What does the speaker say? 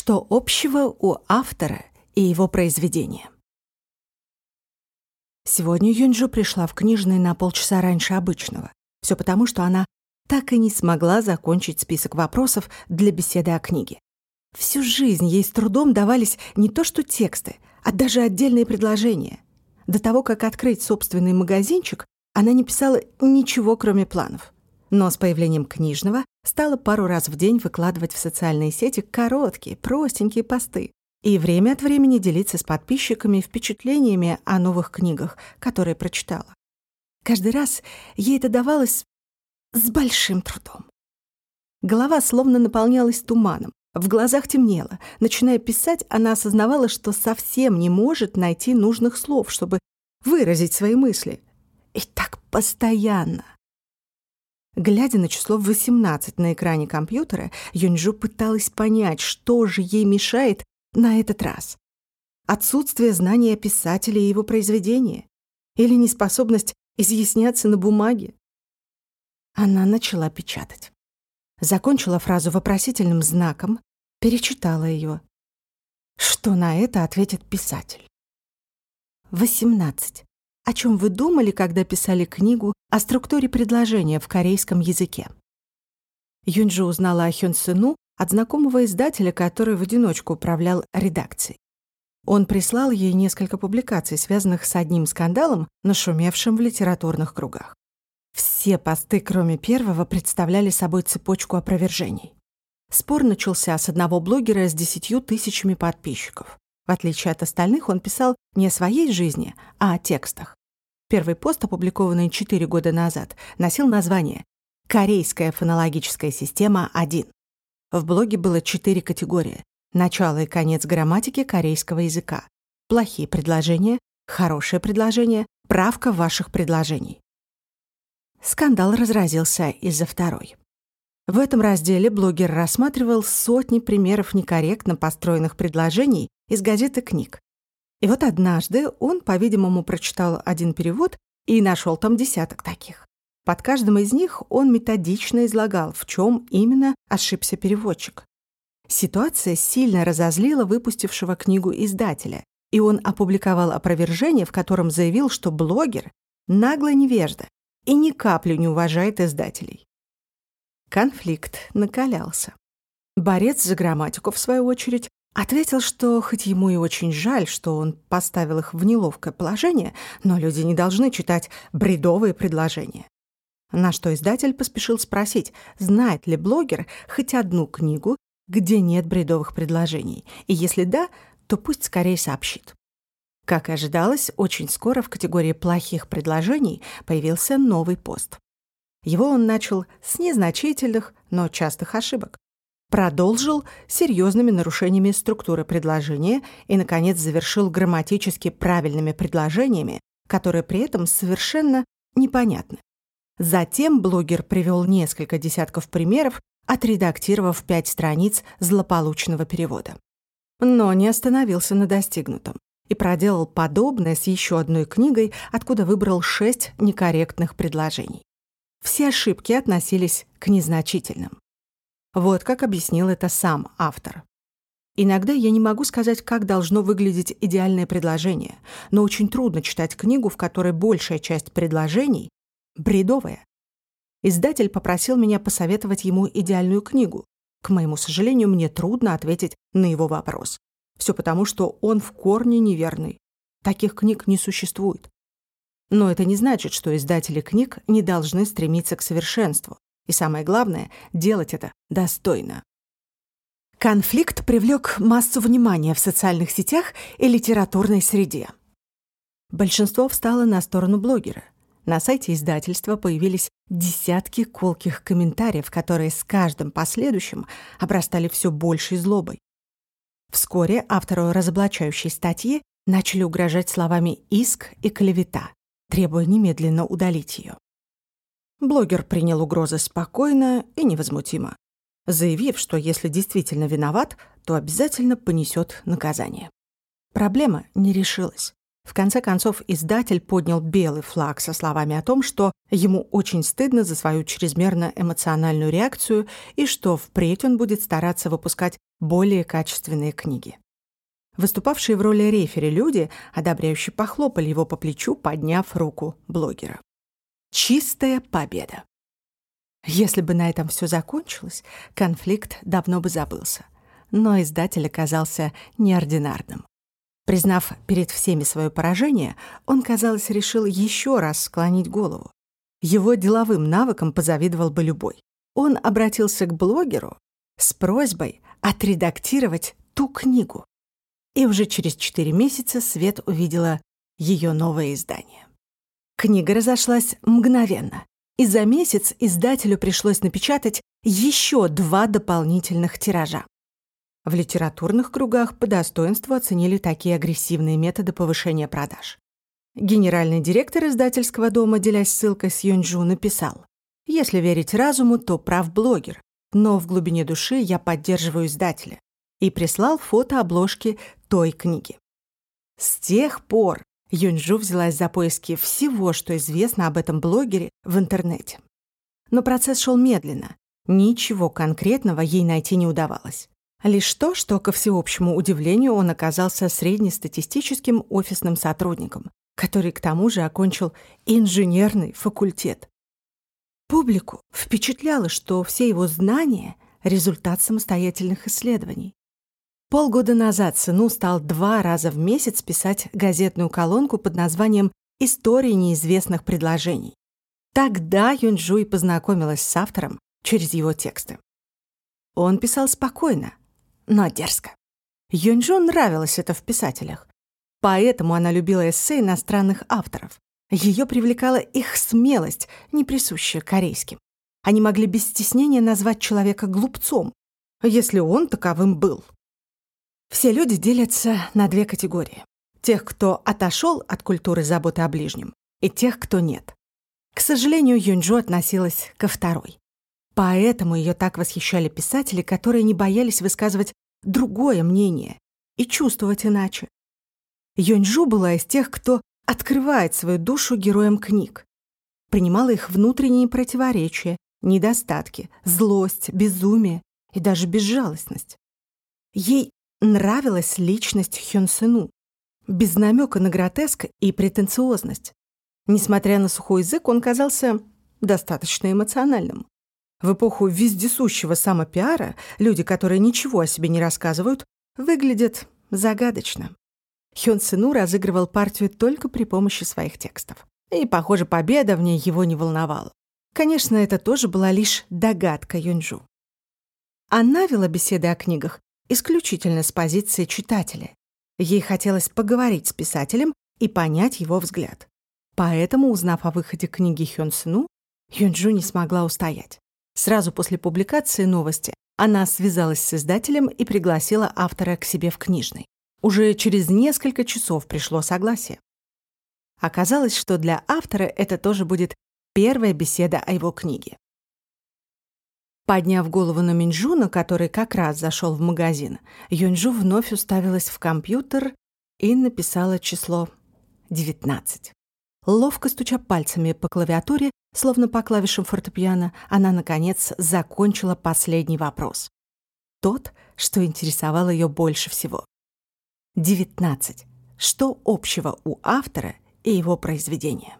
Что общего у автора и его произведения? Сегодня Юнджу пришла в книжный на полчаса раньше обычного. Все потому, что она так и не смогла закончить список вопросов для беседы о книге. Всю жизнь ей с трудом давались не то что тексты, а даже отдельные предложения. До того, как открыть собственный магазинчик, она не писала ничего, кроме планов. Но с появлением книжного стала пару раз в день выкладывать в социальные сети короткие, простенькие посты и время от времени делиться с подписчиками впечатлениями о новых книгах, которые прочитала. Каждый раз ей это давалось с большим трудом. Голова словно наполнялась туманом, в глазах темнело. Начиная писать, она осознавала, что совсем не может найти нужных слов, чтобы выразить свои мысли. И так постоянно. Глядя на число 18 на экране компьютера, Юнджу пыталась понять, что же ей мешает на этот раз. Отсутствие знания писателя и его произведения? Или неспособность изъясняться на бумаге? Она начала печатать. Закончила фразу вопросительным знаком, перечитала ее. Что на это ответит писатель? 18. О чем вы думали, когда писали книгу о структуре предложения в корейском языке? Юнджи узнала о Хён Сыну от знакомого издателя, который в одиночку управлял редакцией. Он прислал ей несколько публикаций, связанных с одним скандалом, нашумевшим в литературных кругах. Все посты, кроме первого, представляли собой цепочку опровержений. Спор начался с одного блогера с десятью тысячами подписчиков. В отличие от остальных, он писал не о своей жизни, а о текстах. Первый пост, опубликованный четыре года назад, носил название «Корейская фонологическая система 1». В блоге было четыре категории – начало и конец грамматики корейского языка, плохие предложения, хорошие предложения, правка ваших предложений. Скандал разразился из-за второй. В этом разделе блогер рассматривал сотни примеров некорректно построенных предложений из газеты книг. И вот однажды он, по-видимому, прочитал один перевод и нашел там десяток таких. Под каждым из них он методично излагал, в чем именно ошибся переводчик. Ситуация сильно разозлила выпустившего книгу издателя, и он опубликовал опровержение, в котором заявил, что блогер — нагло невежда, и ни капли не уважает издателей. Конфликт накалялся. Борец за грамматику, в свою очередь, ответил, что хоть ему и очень жаль, что он поставил их в неловкое положение, но люди не должны читать бредовые предложения. На что издатель поспешил спросить, знает ли блогер хоть одну книгу, где нет бредовых предложений, и если да, то пусть скорее сообщит. Как и ожидалось, очень скоро в категории плохих предложений появился новый пост. Его он начал с незначительных, но частых ошибок. Продолжил серьезными нарушениями структуры предложения и, наконец, завершил грамматически правильными предложениями, которые при этом совершенно непонятны. Затем блогер привел несколько десятков примеров, отредактировав пять страниц злополучного перевода. Но не остановился на достигнутом и проделал подобное с еще одной книгой, откуда выбрал шесть некорректных предложений. Все ошибки относились к незначительным. Вот как объяснил это сам автор. Иногда я не могу сказать, как должно выглядеть идеальное предложение, но очень трудно читать книгу, в которой большая часть предложений бредовая. Издатель попросил меня посоветовать ему идеальную книгу. К моему сожалению, мне трудно ответить на его вопрос. Все потому, что он в корне неверный. Таких книг не существует. Но это не значит, что издатели книг не должны стремиться к совершенству. И самое главное — делать это достойно. Конфликт привлек массу внимания в социальных сетях и литературной среде. Большинство встало на сторону блогера. На сайте издательства появились десятки колких комментариев, которые с каждым последующим обрастали все большей злобой. Вскоре автору разоблачающей статьи начали угрожать словами «иск» и «клевета», требуя немедленно удалить ее. Блогер принял угрозы спокойно и невозмутимо, заявив, что если действительно виноват, то обязательно понесет наказание. Проблема не решилась. В конце концов, издатель поднял белый флаг со словами о том, что ему очень стыдно за свою чрезмерно эмоциональную реакцию и что впредь он будет стараться выпускать более качественные книги. Выступавшие в роли рефери люди, одобряюще похлопали его по плечу, подняв руку блогера. Чистая победа. Если бы на этом все закончилось, конфликт давно бы забылся. Но издатель оказался неординарным. Признав перед всеми свое поражение, он, казалось, решил еще раз склонить голову. Его деловым навыкам позавидовал бы любой. Он обратился к блогеру с просьбой отредактировать ту книгу. И уже через четыре месяца Свет увидела ее новое издание. Книга разошлась мгновенно, и за месяц издателю пришлось напечатать еще два дополнительных тиража. В литературных кругах по достоинству оценили такие агрессивные методы повышения продаж. Генеральный директор издательского дома, делясь ссылкой с Юнджу, написал «Если верить разуму, то прав блогер, но в глубине души я поддерживаю издателя» и прислал фото обложки той книги. С тех пор Юнджу взялась за поиски всего, что известно об этом блогере в интернете. Но процесс шел медленно. Ничего конкретного ей найти не удавалось. Лишь то, что, ко всеобщему удивлению, он оказался среднестатистическим офисным сотрудником, который к тому же окончил инженерный факультет. Публику впечатляло, что все его знания — результат самостоятельных исследований. Полгода назад сыну стал два раза в месяц писать газетную колонку под названием «Истории неизвестных предложений». Тогда Юнджу и познакомилась с автором через его тексты. Он писал спокойно, но дерзко. Юнджу нравилось это в писателях. Поэтому она любила эссе иностранных авторов. Ее привлекала их смелость, не присущая корейским. Они могли без стеснения назвать человека глупцом, если он таковым был. Все люди делятся на две категории. Тех, кто отошел от культуры заботы о ближнем, и тех, кто нет. К сожалению, Юнджу относилась ко второй. Поэтому ее так восхищали писатели, которые не боялись высказывать другое мнение и чувствовать иначе. Юньжу была из тех, кто открывает свою душу героям книг, принимала их внутренние противоречия, недостатки, злость, безумие и даже безжалостность. Ей нравилась личность Хён Сыну, без намека на гротеск и претенциозность. Несмотря на сухой язык, он казался достаточно эмоциональным. В эпоху вездесущего самопиара люди, которые ничего о себе не рассказывают, выглядят загадочно. Хён Сыну разыгрывал партию только при помощи своих текстов. И, похоже, победа в ней его не волновала. Конечно, это тоже была лишь догадка Юнджу. Она вела беседы о книгах исключительно с позиции читателя. Ей хотелось поговорить с писателем и понять его взгляд. Поэтому, узнав о выходе книги Хён Сыну, Юнджу не смогла устоять. Сразу после публикации новости она связалась с издателем и пригласила автора к себе в книжный. Уже через несколько часов пришло согласие. Оказалось, что для автора это тоже будет первая беседа о его книге. Подняв голову на Минджуна, который как раз зашел в магазин, Юнджу вновь уставилась в компьютер и написала число 19. Ловко стуча пальцами по клавиатуре, словно по клавишам фортепиано, она, наконец, закончила последний вопрос. Тот, что интересовал ее больше всего. 19. Что общего у автора и его произведения?